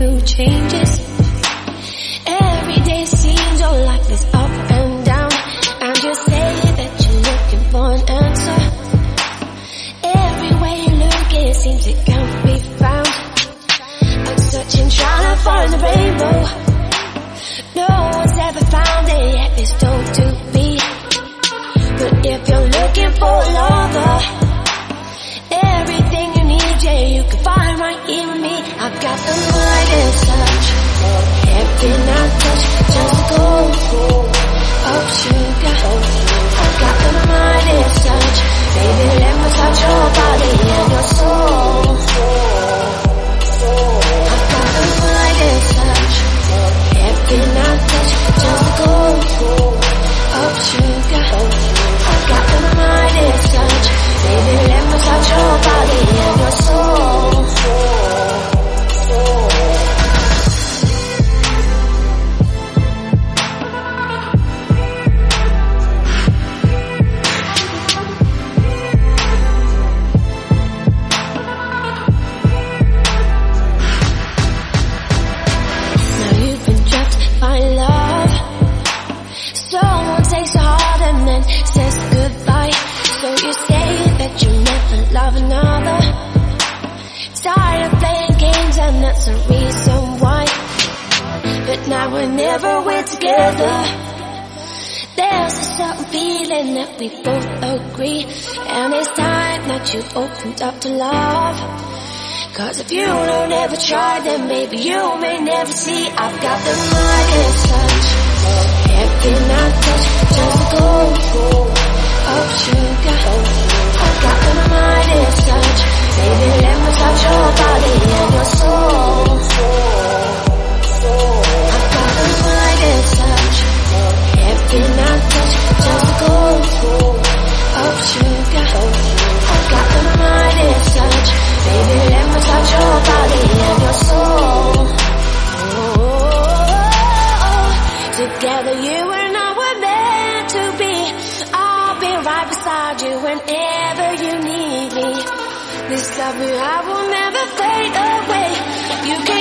Through changes. that's a reason why. But now whenever never we're together. There's a certain feeling that we both agree. And it's time that you opened up to love. Cause if you don't ever try, then maybe you may never see. I've got the right answer. whenever you need me. This love I will never fade away. You can